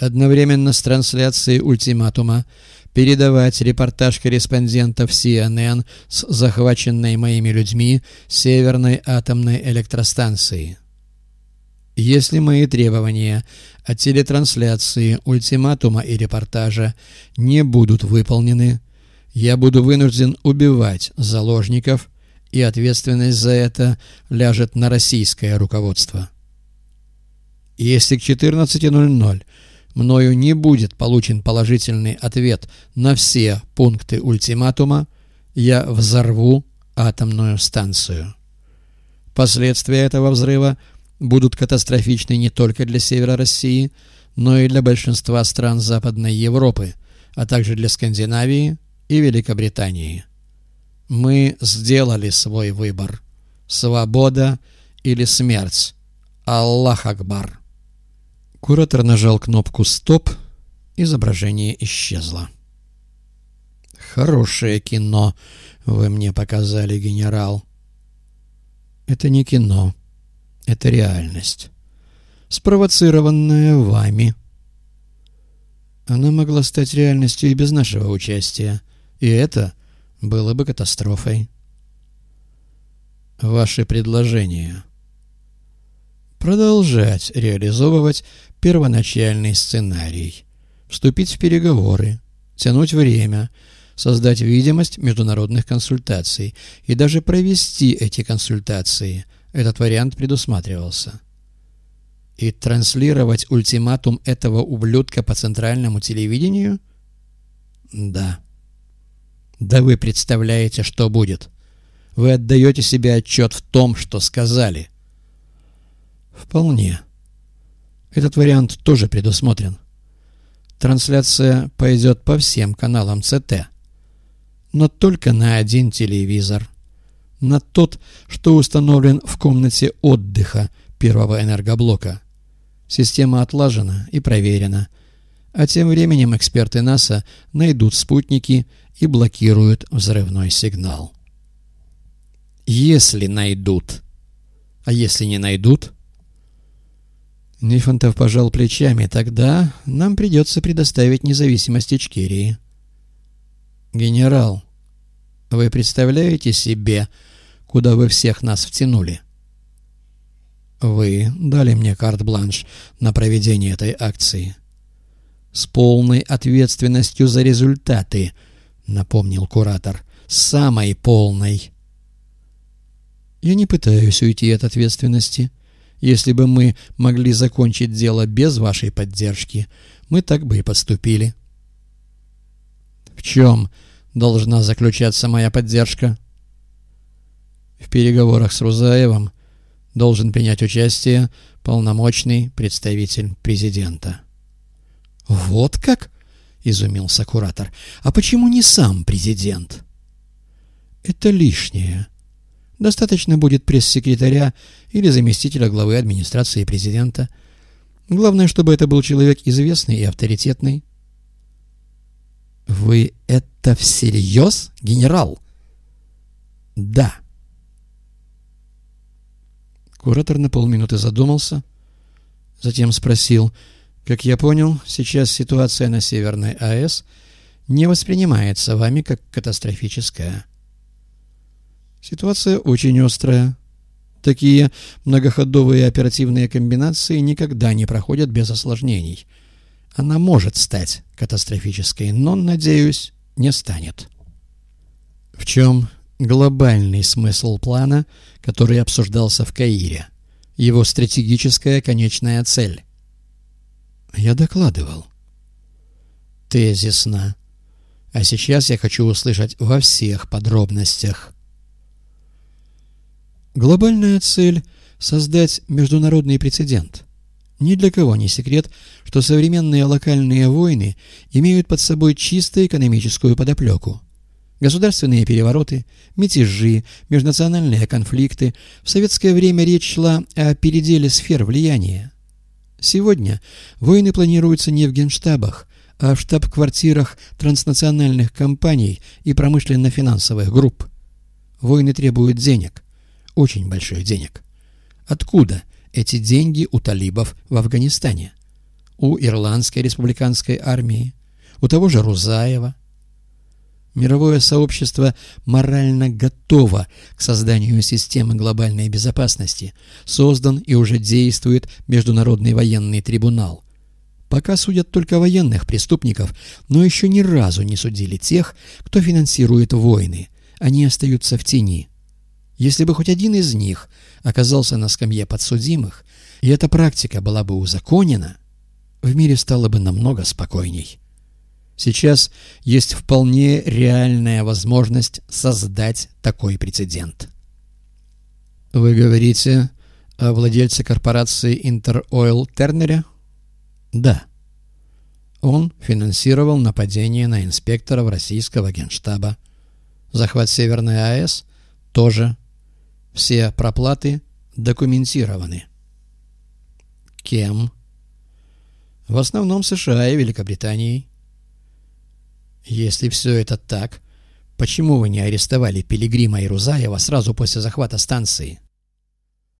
одновременно с трансляцией ультиматума передавать репортаж корреспондентов CNN с захваченной моими людьми Северной атомной электростанции. Если мои требования о телетрансляции ультиматума и репортажа не будут выполнены, я буду вынужден убивать заложников, и ответственность за это ляжет на российское руководство. Если к 14.00 мною не будет получен положительный ответ на все пункты ультиматума, я взорву атомную станцию. Последствия этого взрыва будут катастрофичны не только для севера России, но и для большинства стран Западной Европы, а также для Скандинавии и Великобритании. Мы сделали свой выбор. Свобода или смерть. Аллах Акбар. Куратор нажал кнопку «Стоп», изображение исчезло. «Хорошее кино вы мне показали, генерал». «Это не кино, это реальность, спровоцированная вами». Она могла стать реальностью и без нашего участия, и это было бы катастрофой. «Ваши предложения» продолжать реализовывать первоначальный сценарий, вступить в переговоры, тянуть время, создать видимость международных консультаций и даже провести эти консультации. Этот вариант предусматривался. И транслировать ультиматум этого ублюдка по центральному телевидению? Да. Да вы представляете, что будет. Вы отдаете себе отчет в том, что сказали. Вполне. Этот вариант тоже предусмотрен. Трансляция пойдет по всем каналам ЦТ. Но только на один телевизор. На тот, что установлен в комнате отдыха первого энергоблока. Система отлажена и проверена. А тем временем эксперты НАСА найдут спутники и блокируют взрывной сигнал. Если найдут. А если не найдут, Нифонтов пожал плечами. «Тогда нам придется предоставить независимость Ичкерии». «Генерал, вы представляете себе, куда вы всех нас втянули?» «Вы дали мне карт-бланш на проведение этой акции». «С полной ответственностью за результаты», — напомнил куратор. «Самой полной». «Я не пытаюсь уйти от ответственности». Если бы мы могли закончить дело без вашей поддержки, мы так бы и поступили. В чем должна заключаться моя поддержка? В переговорах с Рузаевым должен принять участие полномочный представитель президента. «Вот как?» — изумился куратор. «А почему не сам президент?» «Это лишнее», Достаточно будет пресс-секретаря или заместителя главы администрации президента. Главное, чтобы это был человек известный и авторитетный. «Вы это всерьез, генерал?» «Да». Куратор на полминуты задумался, затем спросил, «Как я понял, сейчас ситуация на Северной АЭС не воспринимается вами как катастрофическая». Ситуация очень острая. Такие многоходовые оперативные комбинации никогда не проходят без осложнений. Она может стать катастрофической, но, надеюсь, не станет. В чем глобальный смысл плана, который обсуждался в Каире? Его стратегическая конечная цель? Я докладывал. Тезисно. А сейчас я хочу услышать во всех подробностях. Глобальная цель – создать международный прецедент. Ни для кого не секрет, что современные локальные войны имеют под собой чисто экономическую подоплеку. Государственные перевороты, мятежи, межнациональные конфликты. В советское время речь шла о переделе сфер влияния. Сегодня войны планируются не в генштабах, а в штаб-квартирах транснациональных компаний и промышленно-финансовых групп. Войны требуют денег – очень больших денег. Откуда эти деньги у талибов в Афганистане? у Ирландской республиканской армии, у того же Рузаева. Мировое сообщество морально готово к созданию системы глобальной безопасности. Создан и уже действует Международный военный трибунал. Пока судят только военных преступников, но еще ни разу не судили тех, кто финансирует войны. Они остаются в тени. Если бы хоть один из них оказался на скамье подсудимых, и эта практика была бы узаконена, в мире стало бы намного спокойней. Сейчас есть вполне реальная возможность создать такой прецедент. Вы говорите о владельце корпорации Интеройл Тернере? Да. Он финансировал нападение на инспекторов российского генштаба. Захват Северной АЭС тоже. Все проплаты документированы. Кем? В основном США и Великобританией. Если все это так, почему вы не арестовали Пилигрима и Рузаева сразу после захвата станции?